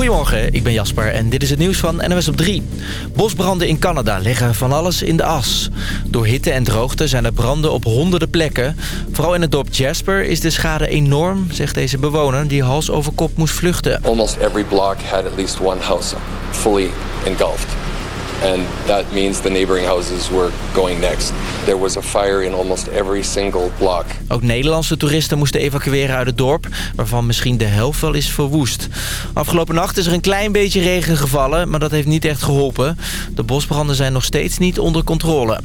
Goedemorgen, ik ben Jasper en dit is het nieuws van NWS op 3. Bosbranden in Canada leggen van alles in de as. Door hitte en droogte zijn er branden op honderden plekken. Vooral in het dorp Jasper is de schade enorm, zegt deze bewoner... die hals over kop moest vluchten. Almost every block had at least one house fully engulfed. And that means the neighboring houses were going next. There was a fire in almost every single block. Ook Nederlandse toeristen moesten evacueren uit het dorp... waarvan misschien de helft wel is verwoest. Afgelopen nacht is er een klein beetje regen gevallen... maar dat heeft niet echt geholpen. De bosbranden zijn nog steeds niet onder controle.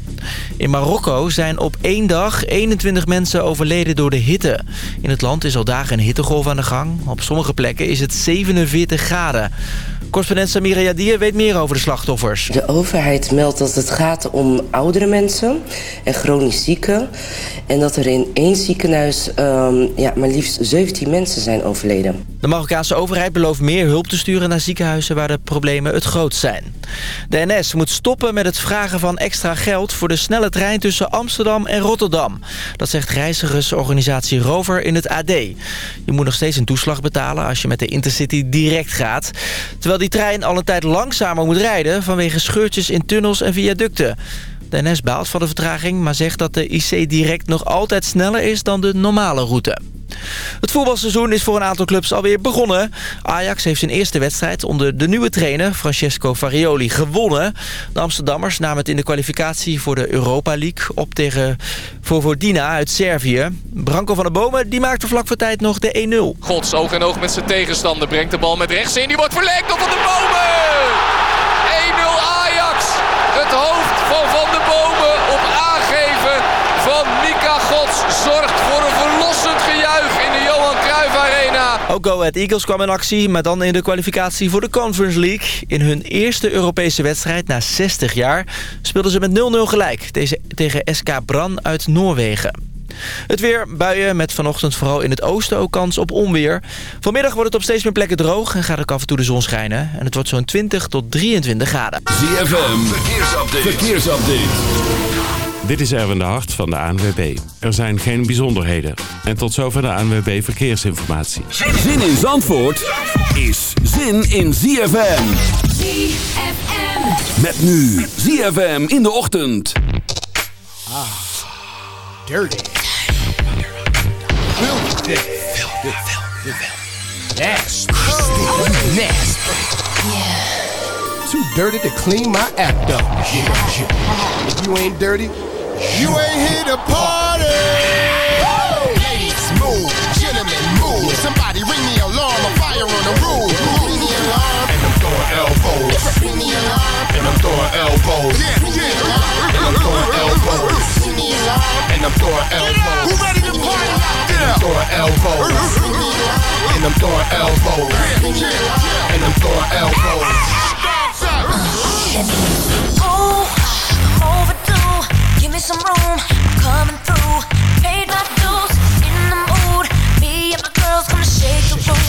In Marokko zijn op één dag 21 mensen overleden door de hitte. In het land is al dagen een hittegolf aan de gang. Op sommige plekken is het 47 graden. Correspondent Samira Yadir weet meer over de slachtoffers. De overheid meldt dat het gaat om oudere mensen en chronisch zieken. En dat er in één ziekenhuis um, ja, maar liefst 17 mensen zijn overleden. De Marokkaanse overheid belooft meer hulp te sturen naar ziekenhuizen waar de problemen het grootst zijn. De NS moet stoppen met het vragen van extra geld voor de snelle trein tussen Amsterdam en Rotterdam. Dat zegt reizigersorganisatie Rover in het AD. Je moet nog steeds een toeslag betalen als je met de Intercity direct gaat. Terwijl die trein al een tijd langzamer moet rijden vanwege scheurtjes in tunnels en viaducten. De baalt van de vertraging, maar zegt dat de IC direct nog altijd sneller is dan de normale route. Het voetbalseizoen is voor een aantal clubs alweer begonnen. Ajax heeft zijn eerste wedstrijd onder de nieuwe trainer Francesco Farioli gewonnen. De Amsterdammers namen het in de kwalificatie voor de Europa League op tegen Vojvodina uit Servië. Branko van der Bomen die maakte vlak voor tijd nog de 1-0. Gods oog en oog met zijn tegenstander brengt de bal met rechts in. Die wordt verlengd door Van der Bomen! 1-0 Ajax! Het hoofd van Van der Bomen op aangeven van Mika Gods zorgt voor een verlossend gejuich in de Johan Cruijff Arena. Ook Eagles kwam in actie, maar dan in de kwalificatie voor de Conference League. In hun eerste Europese wedstrijd na 60 jaar speelden ze met 0-0 gelijk tegen SK Bran uit Noorwegen. Het weer, buien met vanochtend vooral in het oosten ook kans op onweer. Vanmiddag wordt het op steeds meer plekken droog en gaat ook af en toe de zon schijnen. En het wordt zo'n 20 tot 23 graden. ZFM, verkeersupdate. verkeersupdate. Dit is Erwin de Hart van de ANWB. Er zijn geen bijzonderheden. En tot zover de ANWB Verkeersinformatie. Zin in Zandvoort is zin in ZFM. ZFM. Met nu ZFM in de ochtend. Ah, dirty. Filthy. Filthy. Filthy. Nasty. Nasty. Yeah. Too dirty to clean my act up. Yeah, yeah. If you ain't dirty, you ain't here to party. Ladies, move. Gentlemen, move. Somebody ring the alarm. A fire on the roof. Ring the alarm. And I'm throwing elbows. Ring the alarm. And I'm throwing elbows. Yeah, yeah. And I'm throwing elbows. Ring the alarm. And I'm throwing elbows. Who ready to party out there? And I'm throwing elbows. And I'm throwing elbows. And I'm throwing elbows. Ooh, overdue. Give me some room. Coming through. Paid my dues. In the mood. Me and my girls gonna shake the room.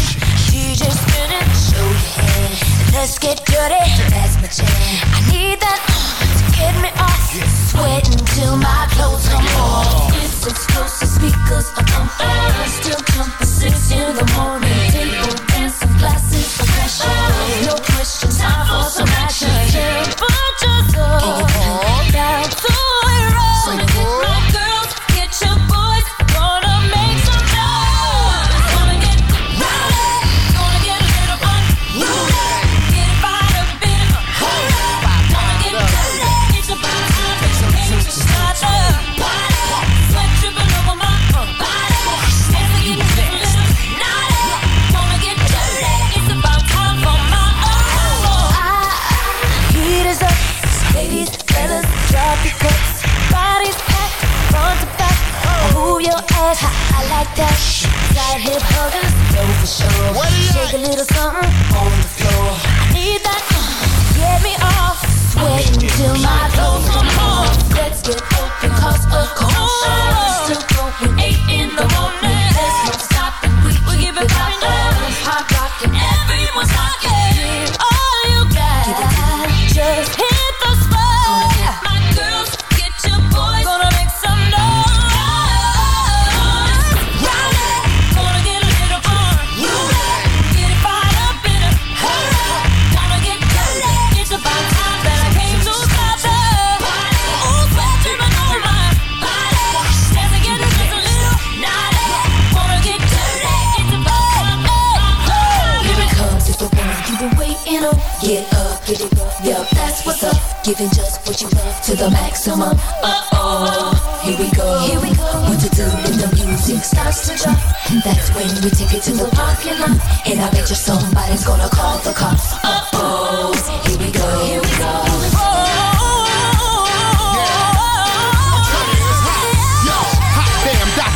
Show your head. Let's get dirty. That's my jam. I need that to get me off. Sweating till my clothes off. It's six in the morning. Table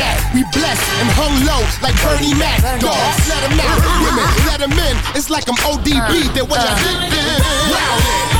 that? We blessed and hung low like Bernie Mac. Dogs, let 'em out. Women, let 'em in. It's like I'm ODB. Uh. Then what y'all think? Rowdy.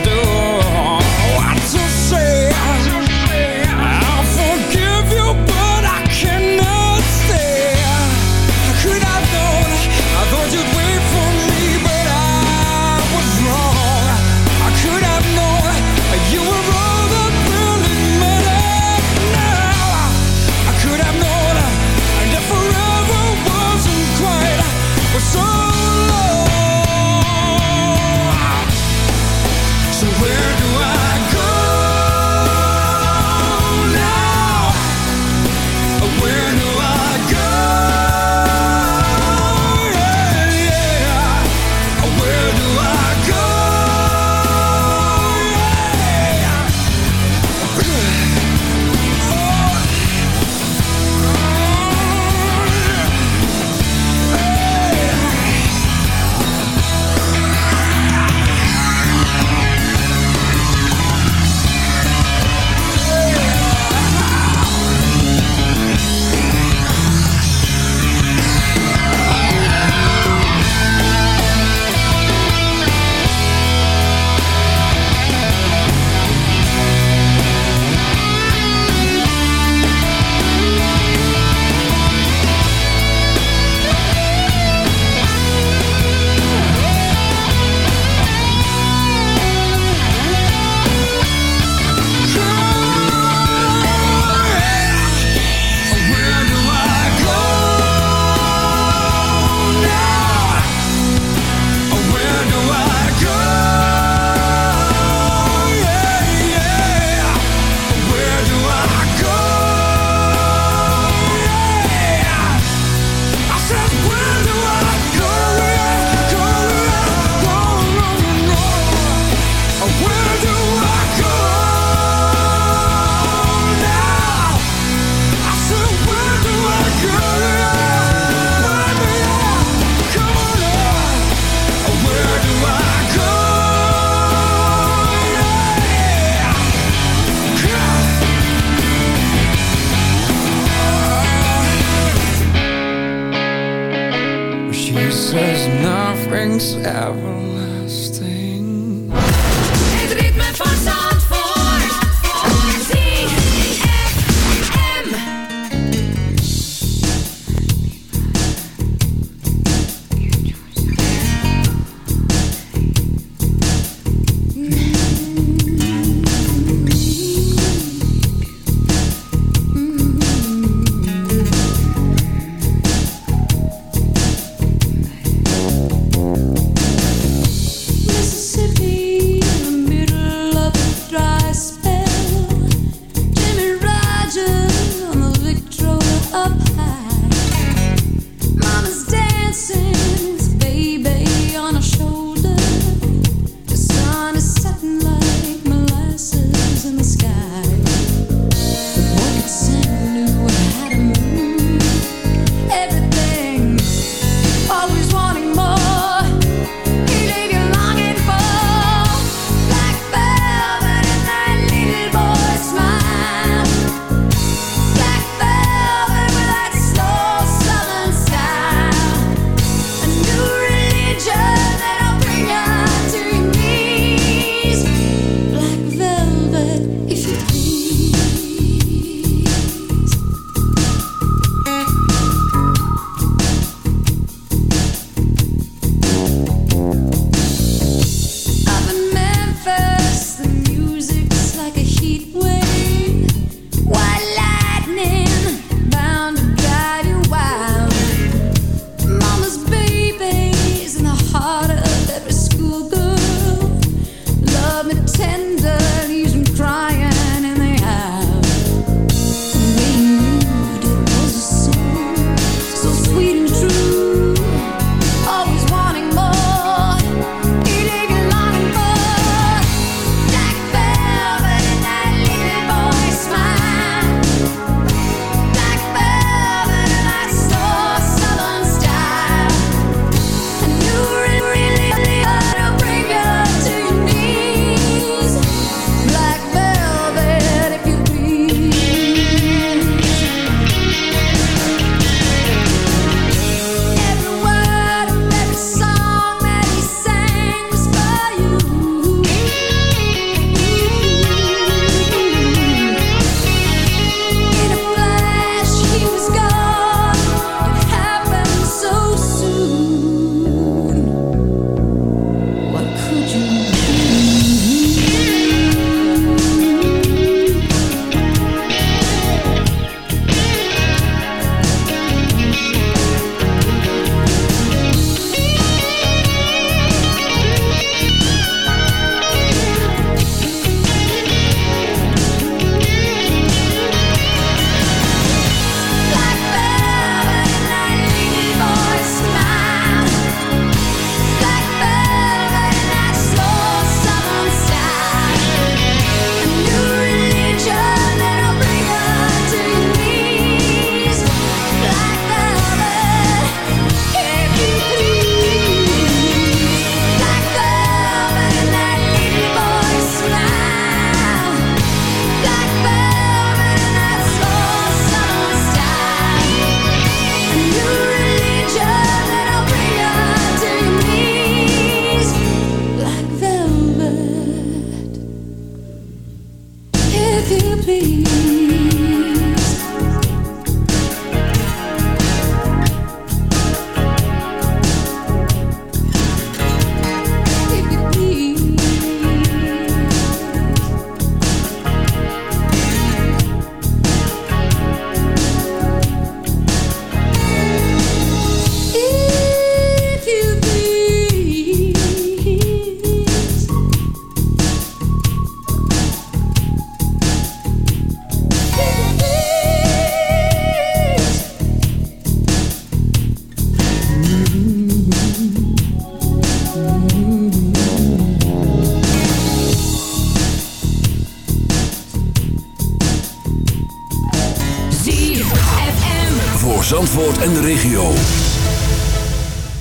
en de regio.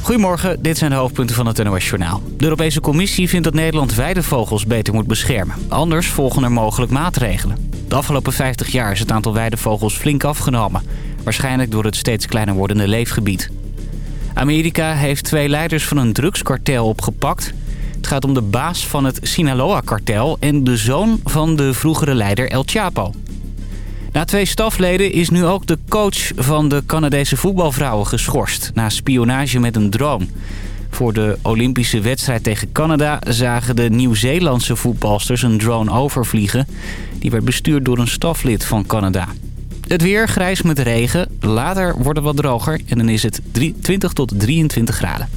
Goedemorgen, dit zijn de hoofdpunten van het NOS Journaal. De Europese Commissie vindt dat Nederland weidevogels beter moet beschermen. Anders volgen er mogelijk maatregelen. De afgelopen 50 jaar is het aantal weidevogels flink afgenomen. Waarschijnlijk door het steeds kleiner wordende leefgebied. Amerika heeft twee leiders van een drugskartel opgepakt. Het gaat om de baas van het Sinaloa-kartel en de zoon van de vroegere leider El Chapo. Na twee stafleden is nu ook de coach van de Canadese voetbalvrouwen geschorst... na spionage met een drone. Voor de Olympische wedstrijd tegen Canada zagen de Nieuw-Zeelandse voetbalsters een drone overvliegen. Die werd bestuurd door een staflid van Canada. Het weer grijs met regen. Later wordt het wat droger en dan is het 20 tot 23 graden.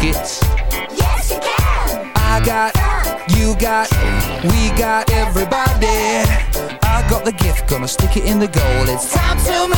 tickets. Yes, you can. I got, you got, we got everybody. I got the gift, gonna stick it in the goal. It's time to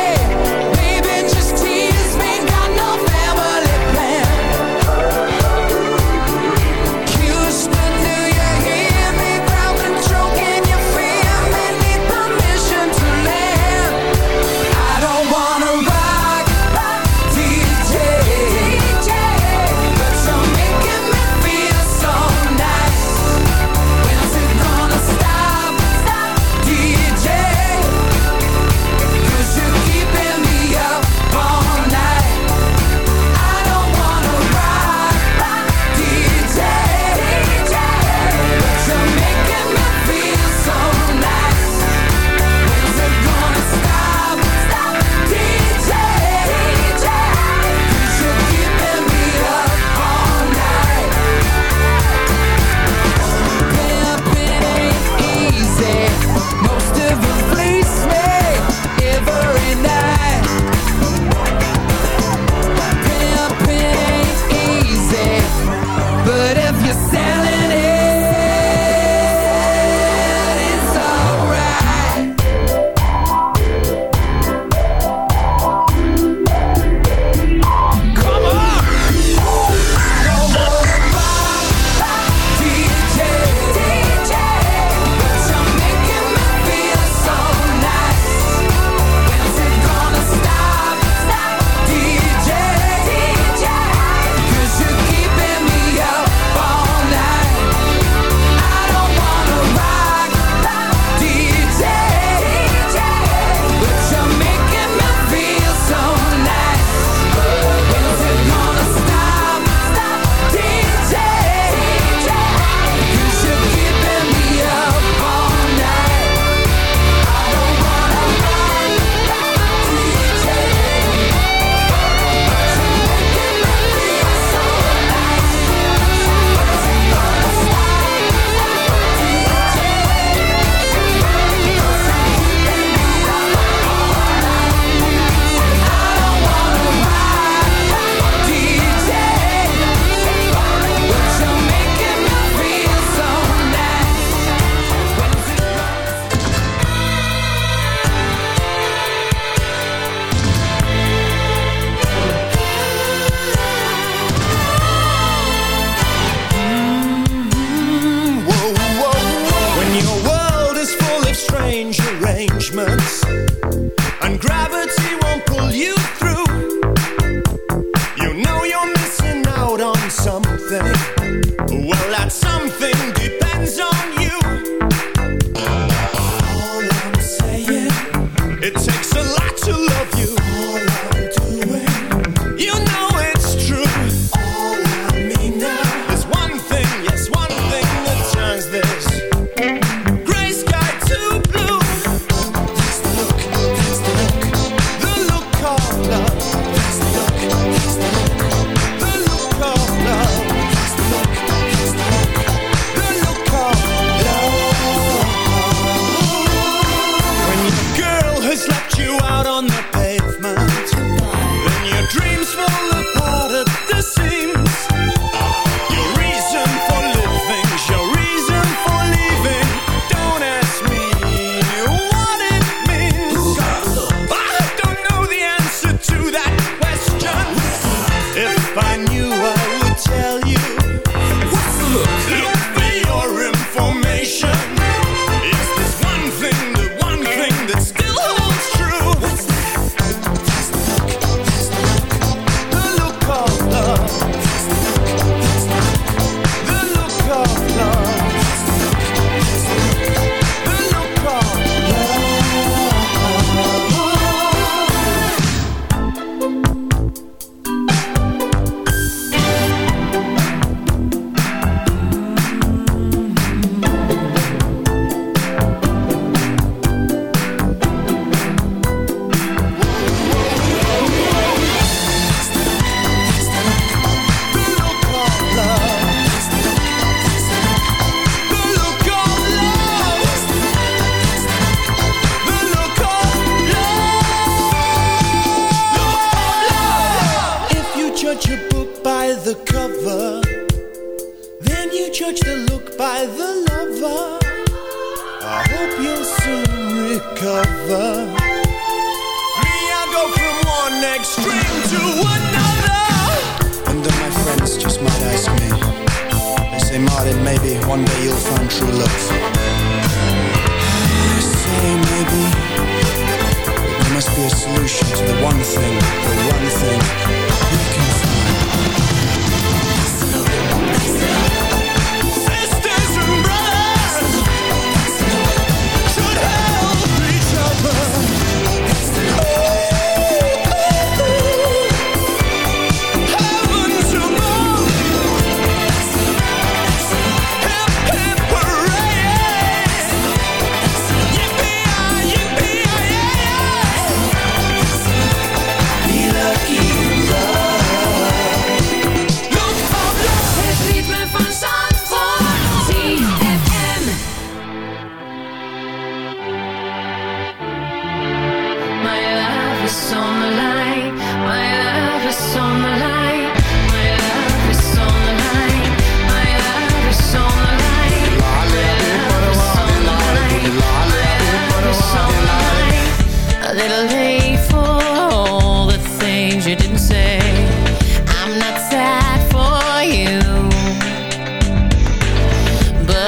arrangement.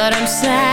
But I'm sad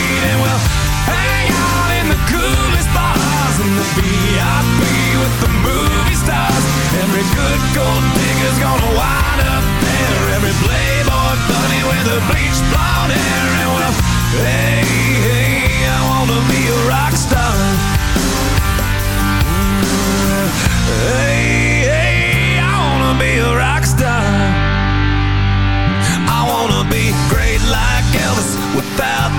Every good gold digger's gonna wind up there. Every playboy bunny with a bleached blonde hair. And well, hey, hey, I wanna be a rock star. Hey, hey, I wanna be a rock star. I wanna be great like Elvis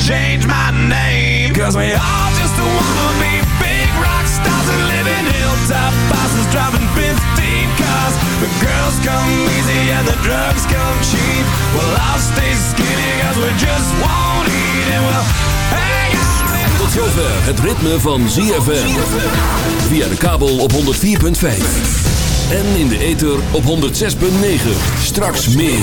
change my name. Cause we all just wanna be big rock stars and live in hilltop houses driving 15 cars. The girls come easy and the drugs come cheap. Well, I'll stay skinny cause we just won't eat and we'll hang out. Tot zover het ritme van ZFM. Via de kabel op 104.5. En in de ether op 106.9. Straks meer.